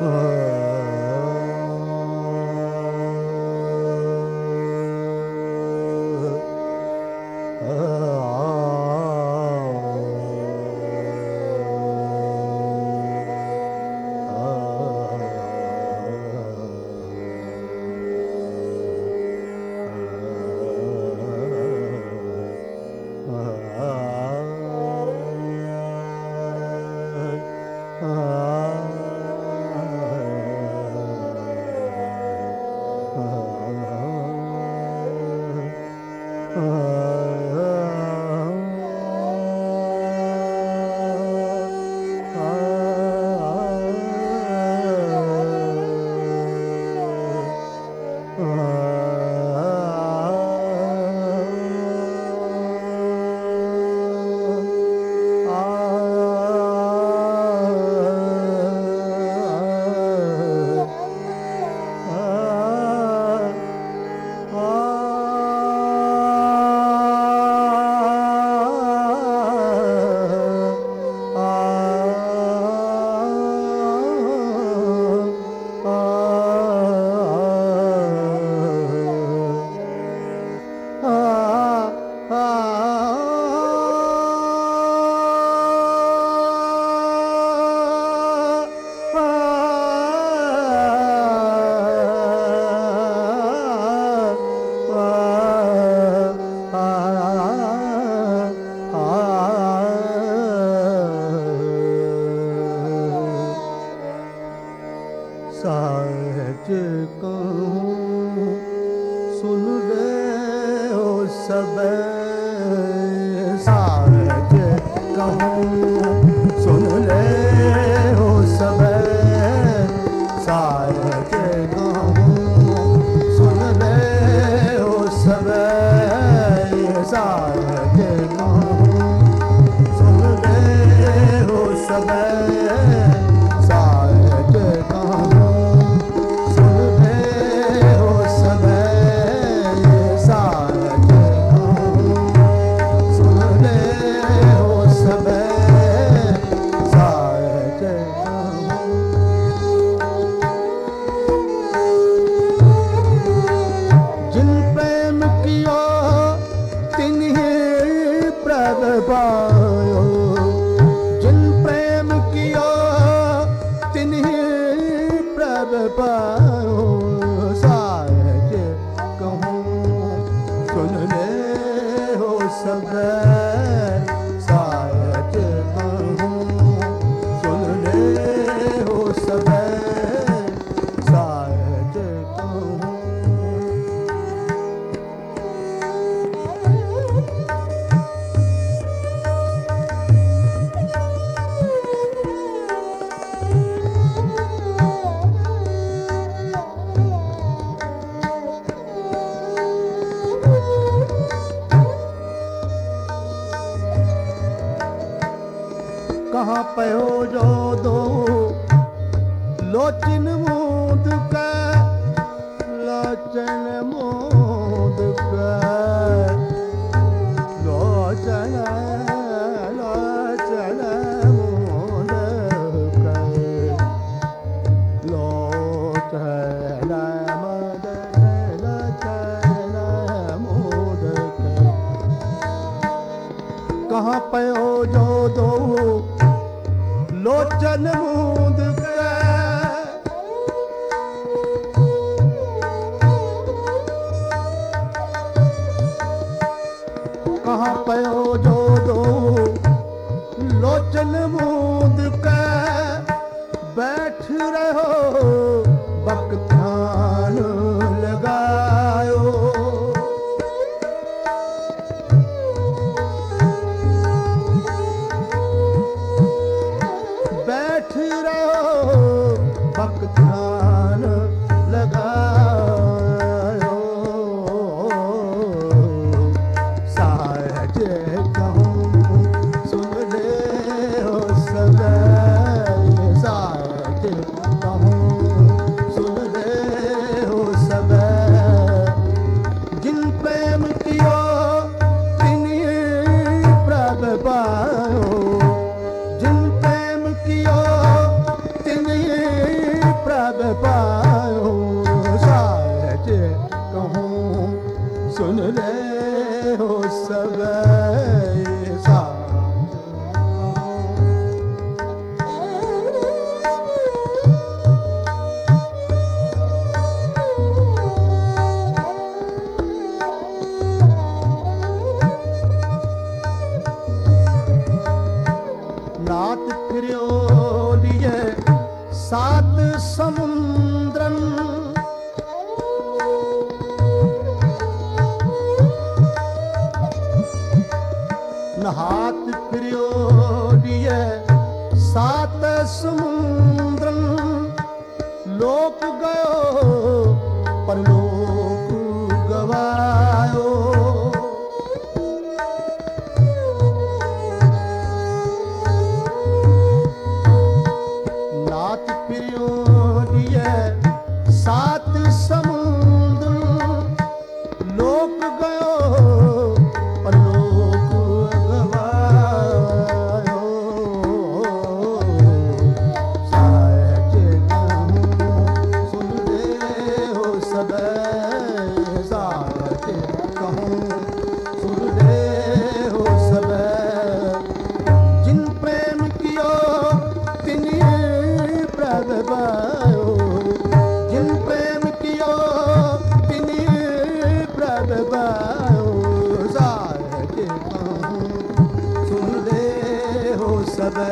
Oh. ਸਹਿਜ ਕਹੂੰ ਸੁਨ ਲੈ ਹੋ ਸਬੈ ਸਹਿਜ ਕਹੂੰ ਸੁਨ ਲੈ ਹੋ ਸਬੈ ਸਹਿਜ ਕਹੂੰ ਸੁਨ ਲੈ ਹੋ ਸਬੈ ਸਹਿਜ ਕਹੂੰ ਸੁਨ ਲੈ ਹੋ ਸਬੈ ਚਨ ਮਹਾ ਪਇਓ ਜੋ ਦੋ ਲੋਚਨ ਮੂੰਦ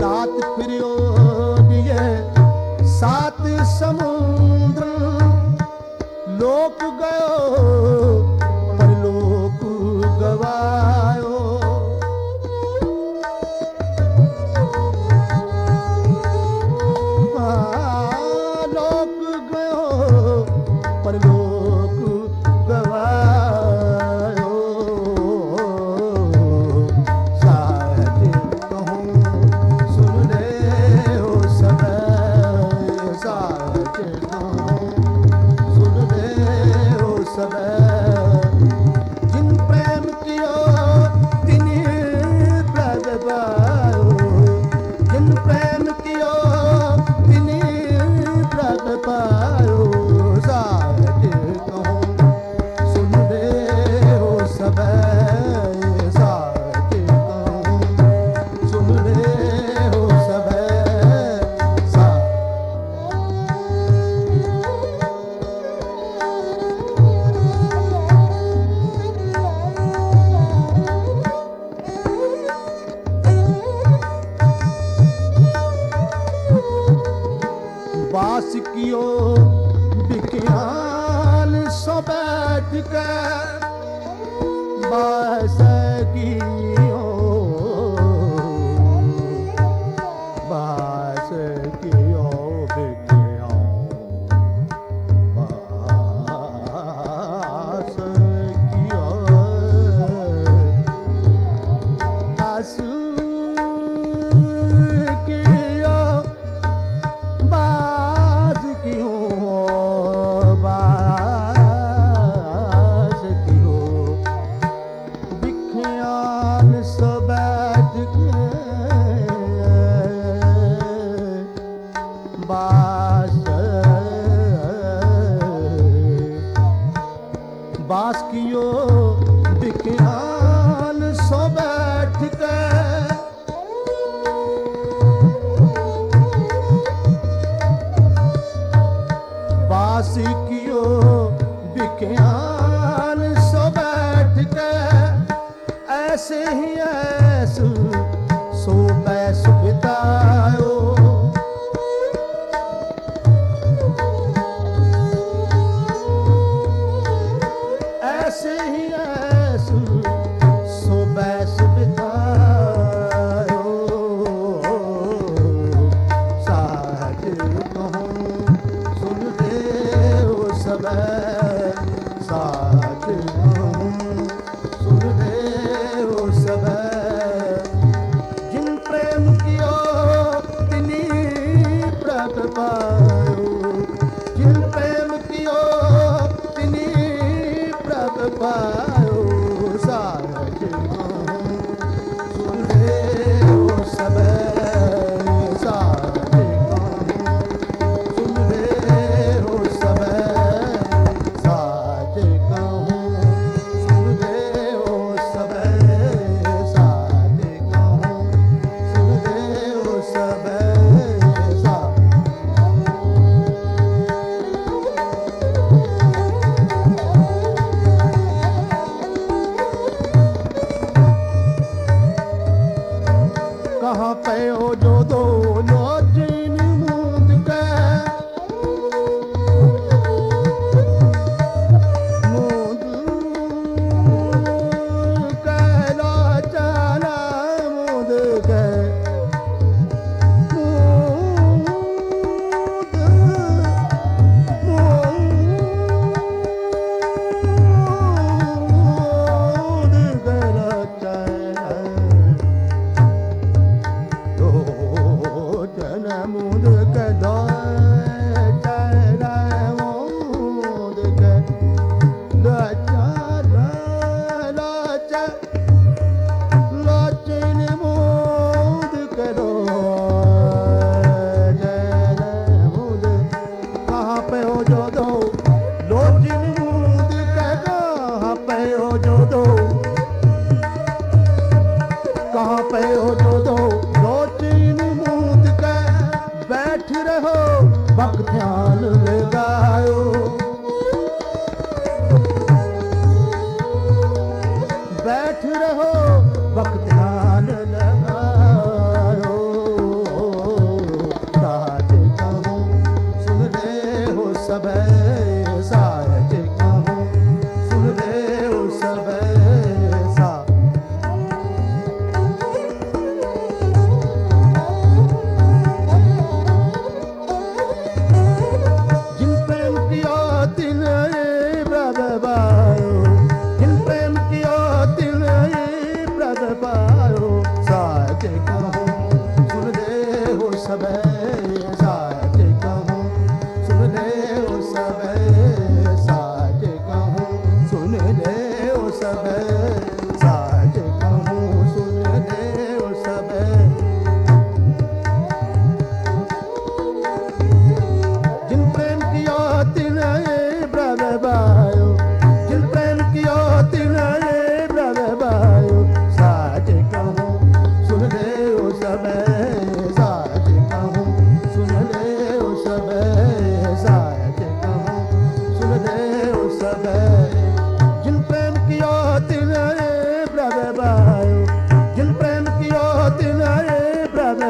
ਨਾਤ ਫਿਰਿਓ ਬਾਸ ਕੀਓ ਵਿਕਿਆਲ ਸੋ ਬੈਠ ਕੇ ਬਾਸ ਕੀਓ ਬਾਸ ਕਿਓ ਵਿਖਿਆਨ ਸੋ ਬੈਠ ਕੇ ਐਸੇ ਹੀ ਐਸ, ਸੋ ਬੈਸ ਬਿਤਾਇਓ ਐਸੇ ਹੀ ਐਸ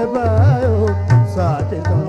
bao xa trên con